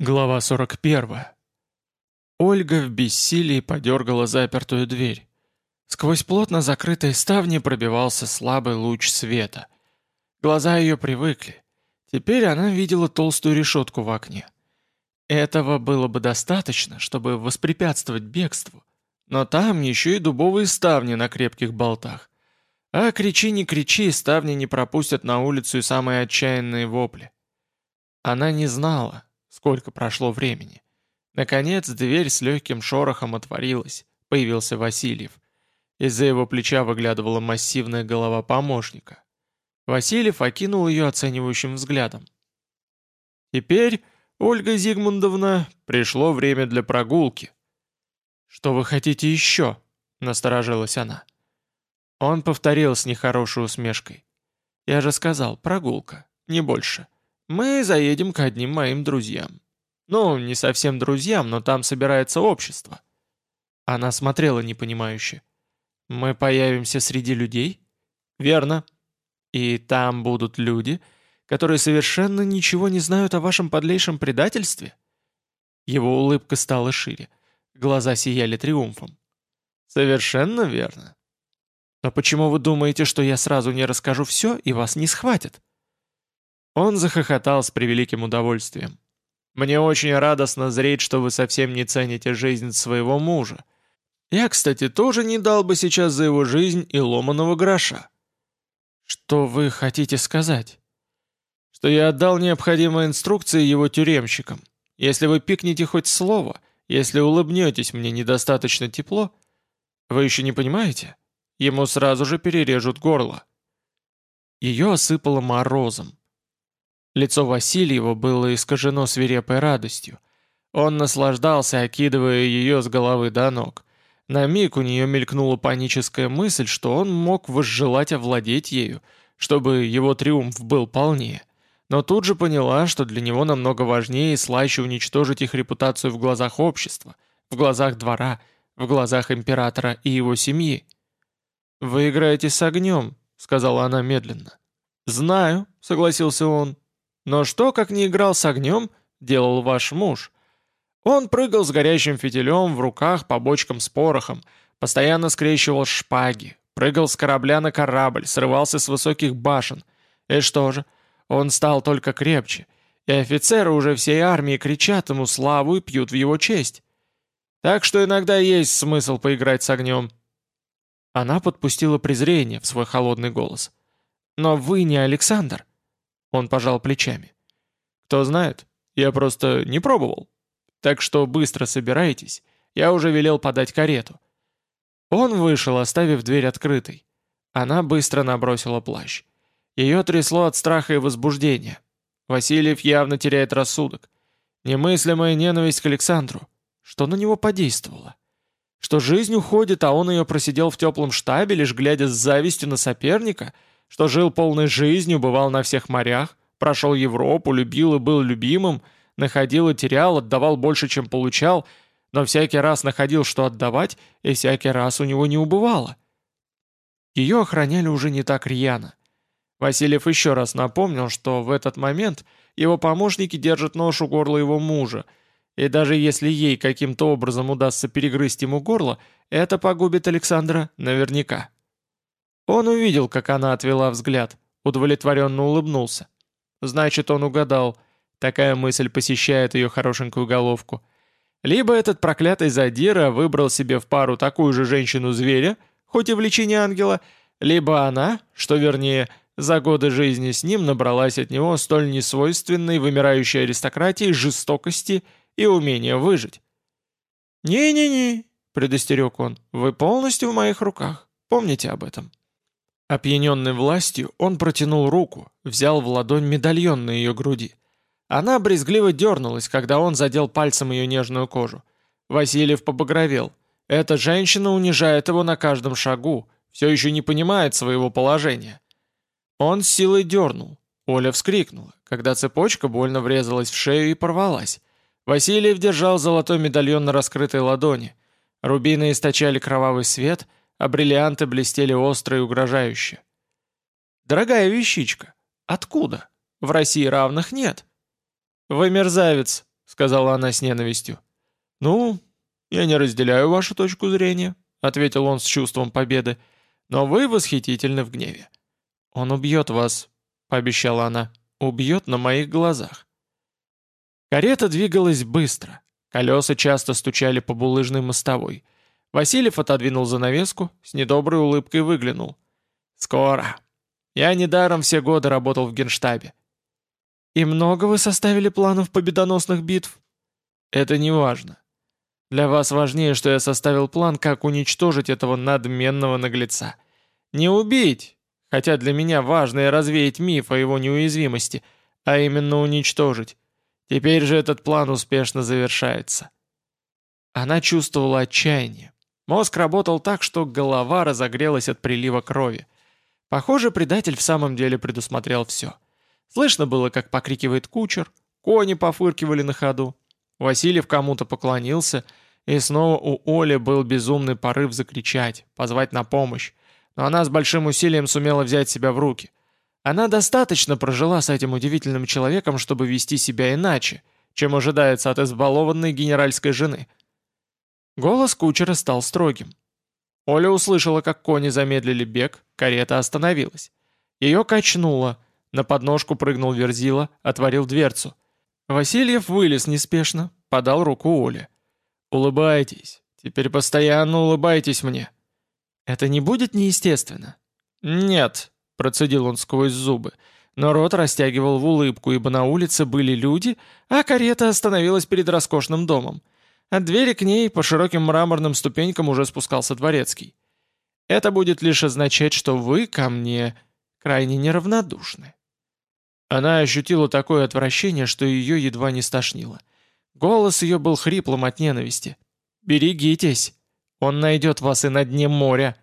Глава 41. Ольга в бессилии подергала запертую дверь. Сквозь плотно закрытые ставни пробивался слабый луч света. Глаза ее привыкли. Теперь она видела толстую решетку в окне. Этого было бы достаточно, чтобы воспрепятствовать бегству. Но там еще и дубовые ставни на крепких болтах. А кричи не кричи, ставни не пропустят на улицу и самые отчаянные вопли. Она не знала, Сколько прошло времени. Наконец, дверь с легким шорохом отворилась. Появился Васильев. Из-за его плеча выглядывала массивная голова помощника. Васильев окинул ее оценивающим взглядом. «Теперь, Ольга Зигмундовна, пришло время для прогулки». «Что вы хотите еще?» — насторожилась она. Он повторил с нехорошей усмешкой. «Я же сказал, прогулка, не больше. Мы заедем к одним моим друзьям. Ну, не совсем друзьям, но там собирается общество». Она смотрела непонимающе. «Мы появимся среди людей?» «Верно. И там будут люди, которые совершенно ничего не знают о вашем подлейшем предательстве?» Его улыбка стала шире. Глаза сияли триумфом. «Совершенно верно. Но почему вы думаете, что я сразу не расскажу все и вас не схватят?» Он захохотал с превеликим удовольствием. «Мне очень радостно зреть, что вы совсем не цените жизнь своего мужа. Я, кстати, тоже не дал бы сейчас за его жизнь и ломаного гроша». «Что вы хотите сказать?» «Что я отдал необходимые инструкции его тюремщикам. Если вы пикнете хоть слово, если улыбнетесь мне недостаточно тепло, вы еще не понимаете? Ему сразу же перережут горло». Ее осыпало морозом. Лицо Васильева было искажено свирепой радостью. Он наслаждался, окидывая ее с головы до ног. На миг у нее мелькнула паническая мысль, что он мог возжелать овладеть ею, чтобы его триумф был полнее. Но тут же поняла, что для него намного важнее и слаще уничтожить их репутацию в глазах общества, в глазах двора, в глазах императора и его семьи. «Вы играете с огнем», — сказала она медленно. «Знаю», — согласился он, но что, как не играл с огнем, делал ваш муж? Он прыгал с горящим фитилем в руках по бочкам с порохом, постоянно скрещивал шпаги, прыгал с корабля на корабль, срывался с высоких башен. И что же, он стал только крепче, и офицеры уже всей армии кричат ему славу и пьют в его честь. Так что иногда есть смысл поиграть с огнем. Она подпустила презрение в свой холодный голос. «Но вы не Александр. Он пожал плечами. «Кто знает, я просто не пробовал. Так что быстро собирайтесь, я уже велел подать карету». Он вышел, оставив дверь открытой. Она быстро набросила плащ. Ее трясло от страха и возбуждения. Васильев явно теряет рассудок. Немыслимая ненависть к Александру. Что на него подействовало? Что жизнь уходит, а он ее просидел в теплом штабе, лишь глядя с завистью на соперника — что жил полной жизнью, бывал на всех морях, прошел Европу, любил и был любимым, находил и терял, отдавал больше, чем получал, но всякий раз находил, что отдавать, и всякий раз у него не убывало. Ее охраняли уже не так рьяно. Васильев еще раз напомнил, что в этот момент его помощники держат нож у горла его мужа, и даже если ей каким-то образом удастся перегрызть ему горло, это погубит Александра наверняка. Он увидел, как она отвела взгляд, удовлетворенно улыбнулся. Значит, он угадал. Такая мысль посещает ее хорошенькую головку. Либо этот проклятый задира выбрал себе в пару такую же женщину-зверя, хоть и в личине ангела, либо она, что вернее, за годы жизни с ним набралась от него столь несвойственной вымирающей аристократии жестокости и умения выжить. «Не-не-не», — предостерег он, — «вы полностью в моих руках. Помните об этом». Опьяненный властью, он протянул руку, взял в ладонь медальон на ее груди. Она брезгливо дернулась, когда он задел пальцем ее нежную кожу. Васильев побагровел. Эта женщина унижает его на каждом шагу, все еще не понимает своего положения. Он с силой дернул. Оля вскрикнула, когда цепочка больно врезалась в шею и порвалась. Васильев держал золотой медальон на раскрытой ладони. Рубины источали кровавый свет — а бриллианты блестели остро и угрожающе. «Дорогая вещичка, откуда? В России равных нет». «Вы мерзавец», — сказала она с ненавистью. «Ну, я не разделяю вашу точку зрения», — ответил он с чувством победы, «но вы восхитительны в гневе». «Он убьет вас», — пообещала она, — «убьет на моих глазах». Карета двигалась быстро, колеса часто стучали по булыжной мостовой. Васильев отодвинул занавеску, с недоброй улыбкой выглянул. «Скоро. Я недаром все годы работал в генштабе. «И много вы составили планов победоносных битв?» «Это не важно. Для вас важнее, что я составил план, как уничтожить этого надменного наглеца. Не убить, хотя для меня важно и развеять миф о его неуязвимости, а именно уничтожить. Теперь же этот план успешно завершается». Она чувствовала отчаяние. Мозг работал так, что голова разогрелась от прилива крови. Похоже, предатель в самом деле предусмотрел все. Слышно было, как покрикивает кучер, кони пофыркивали на ходу. Васильев кому-то поклонился, и снова у Оли был безумный порыв закричать, позвать на помощь. Но она с большим усилием сумела взять себя в руки. Она достаточно прожила с этим удивительным человеком, чтобы вести себя иначе, чем ожидается от избалованной генеральской жены. Голос кучера стал строгим. Оля услышала, как кони замедлили бег, карета остановилась. Ее качнуло — на подножку прыгнул Верзила, отворил дверцу. Васильев вылез неспешно, подал руку Оле. «Улыбайтесь. Теперь постоянно улыбайтесь мне». «Это не будет неестественно?» «Нет», — процедил он сквозь зубы, но рот растягивал в улыбку, ибо на улице были люди, а карета остановилась перед роскошным домом. От двери к ней по широким мраморным ступенькам уже спускался дворецкий. «Это будет лишь означать, что вы ко мне крайне неравнодушны». Она ощутила такое отвращение, что ее едва не стошнило. Голос ее был хриплым от ненависти. «Берегитесь! Он найдет вас и на дне моря!»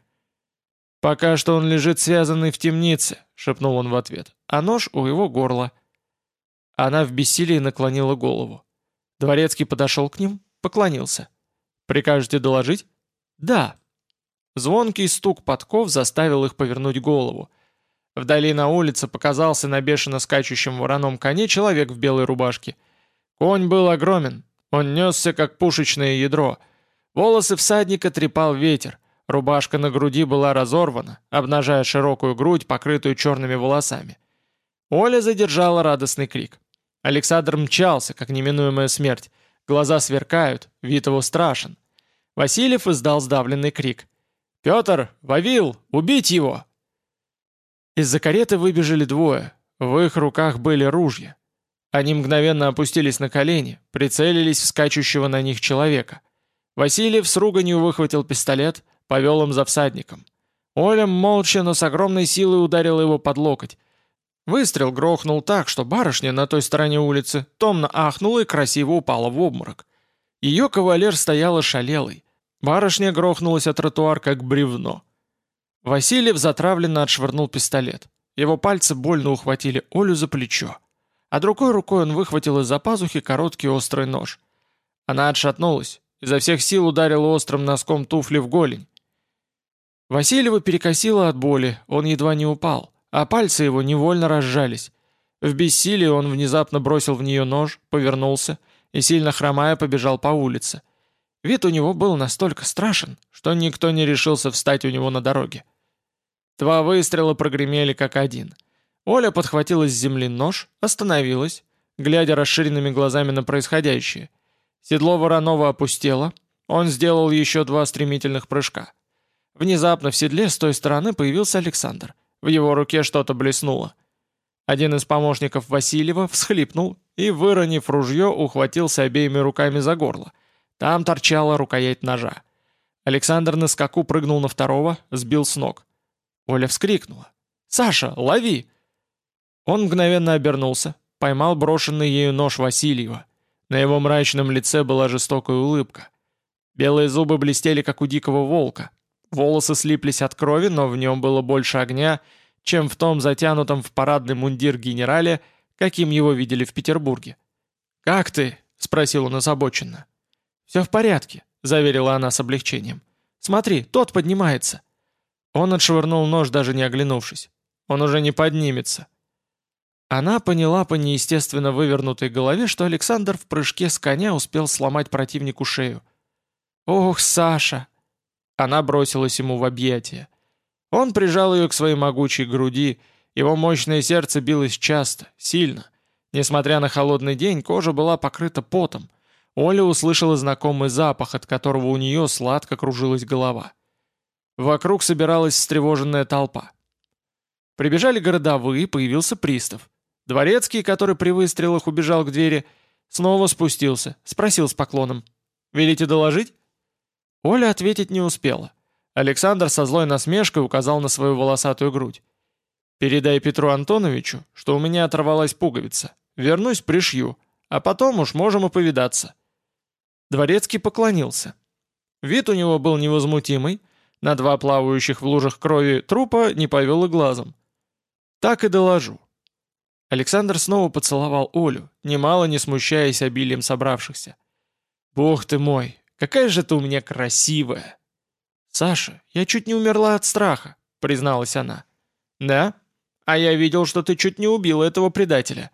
«Пока что он лежит связанный в темнице», — шепнул он в ответ, «а нож у его горла». Она в бессилии наклонила голову. Дворецкий подошел к ним, поклонился. «Прикажете доложить?» «Да». Звонкий стук подков заставил их повернуть голову. Вдали на улице показался на бешено скачущем вороном коне человек в белой рубашке. Конь был огромен, он несся, как пушечное ядро. Волосы всадника трепал ветер, рубашка на груди была разорвана, обнажая широкую грудь, покрытую черными волосами. Оля задержала радостный крик. Александр мчался, как неминуемая смерть. Глаза сверкают, вид его страшен. Васильев издал сдавленный крик. «Петр! Вавил! Убить его!» Из-за кареты выбежали двое. В их руках были ружья. Они мгновенно опустились на колени, прицелились в скачущего на них человека. Васильев с руганью выхватил пистолет, повел им за всадником. Оля молча, но с огромной силой ударила его под локоть. Выстрел грохнул так, что барышня на той стороне улицы томно ахнула и красиво упала в обморок. Ее кавалер стояла шалелой. Барышня грохнулась от тротуар, как бревно. Васильев затравленно отшвырнул пистолет. Его пальцы больно ухватили Олю за плечо. А другой рукой он выхватил из-за пазухи короткий острый нож. Она отшатнулась, изо всех сил ударила острым носком туфли в голень. Васильева перекосило от боли, он едва не упал, а пальцы его невольно разжались. В бессилии он внезапно бросил в нее нож, повернулся и, сильно хромая, побежал по улице. Вид у него был настолько страшен, что никто не решился встать у него на дороге. Два выстрела прогремели как один. Оля подхватила с земли нож, остановилась, глядя расширенными глазами на происходящее. Седло Воронова опустело, он сделал еще два стремительных прыжка. Внезапно в седле с той стороны появился Александр. В его руке что-то блеснуло. Один из помощников Васильева всхлипнул и, выронив ружье, ухватился обеими руками за горло. Там торчала рукоять ножа. Александр на скаку прыгнул на второго, сбил с ног. Оля вскрикнула. «Саша, лови!» Он мгновенно обернулся, поймал брошенный ею нож Васильева. На его мрачном лице была жестокая улыбка. Белые зубы блестели, как у дикого волка. Волосы слиплись от крови, но в нем было больше огня, чем в том затянутом в парадный мундир генерале, каким его видели в Петербурге. «Как ты?» — спросил он озабоченно. «Все в порядке», — заверила она с облегчением. «Смотри, тот поднимается». Он отшвырнул нож, даже не оглянувшись. Он уже не поднимется. Она поняла по неестественно вывернутой голове, что Александр в прыжке с коня успел сломать противнику шею. «Ох, Саша!» Она бросилась ему в объятия. Он прижал ее к своей могучей груди, его мощное сердце билось часто, сильно. Несмотря на холодный день, кожа была покрыта потом. Оля услышала знакомый запах, от которого у нее сладко кружилась голова. Вокруг собиралась встревоженная толпа. Прибежали городовые, появился пристав. Дворецкий, который при выстрелах убежал к двери, снова спустился, спросил с поклоном. «Велите доложить?» Оля ответить не успела. Александр со злой насмешкой указал на свою волосатую грудь. «Передай Петру Антоновичу, что у меня оторвалась пуговица. Вернусь, пришью, а потом уж можем и повидаться». Дворецкий поклонился. Вид у него был невозмутимый, на два плавающих в лужах крови трупа не повел и глазом. «Так и доложу. Александр снова поцеловал Олю, немало не смущаясь обилием собравшихся. «Бог ты мой, какая же ты у меня красивая!» «Саша, я чуть не умерла от страха», — призналась она. «Да? А я видел, что ты чуть не убила этого предателя.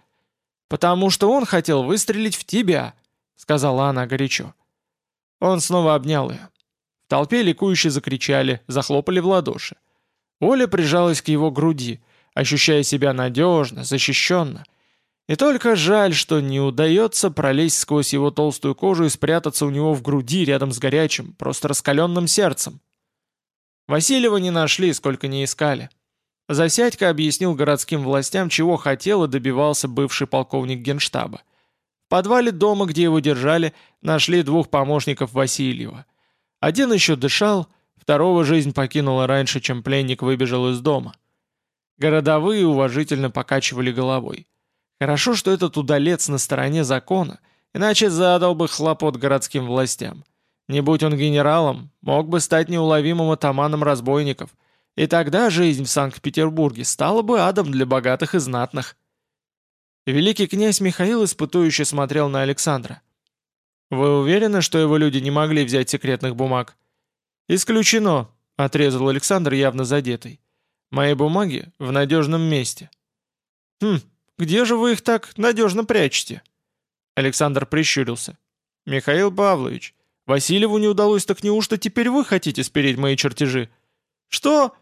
Потому что он хотел выстрелить в тебя», — сказала она горячо. Он снова обнял ее. В толпе ликующе закричали, захлопали в ладоши. Оля прижалась к его груди — ощущая себя надежно, защищенно. И только жаль, что не удается пролезть сквозь его толстую кожу и спрятаться у него в груди рядом с горячим, просто раскаленным сердцем. Васильева не нашли, сколько не искали. Засядько объяснил городским властям, чего хотел и добивался бывший полковник генштаба. В подвале дома, где его держали, нашли двух помощников Васильева. Один еще дышал, второго жизнь покинула раньше, чем пленник выбежал из дома. Городовые уважительно покачивали головой. Хорошо, что этот удалец на стороне закона, иначе задал бы хлопот городским властям. Не будь он генералом, мог бы стать неуловимым атаманом разбойников, и тогда жизнь в Санкт-Петербурге стала бы адом для богатых и знатных. Великий князь Михаил испытующе смотрел на Александра. «Вы уверены, что его люди не могли взять секретных бумаг?» «Исключено», — отрезал Александр, явно задетый. Мои бумаги в надежном месте». «Хм, где же вы их так надежно прячете?» Александр прищурился. «Михаил Павлович, Васильеву не удалось, так неужто теперь вы хотите спереть мои чертежи?» «Что?»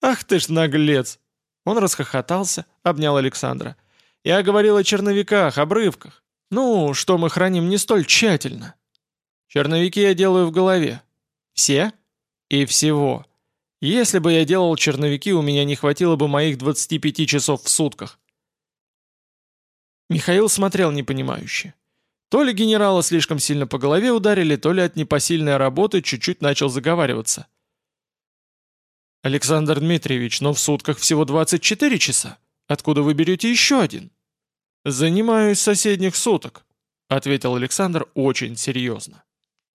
«Ах ты ж наглец!» Он расхохотался, обнял Александра. «Я говорил о черновиках, обрывках. Ну, что мы храним не столь тщательно. Черновики я делаю в голове. Все? И всего. Если бы я делал черновики, у меня не хватило бы моих 25 часов в сутках. Михаил смотрел непонимающе. То ли генерала слишком сильно по голове ударили, то ли от непосильной работы чуть-чуть начал заговариваться. «Александр Дмитриевич, но в сутках всего 24 часа. Откуда вы берете еще один?» «Занимаюсь соседних суток», — ответил Александр очень серьезно.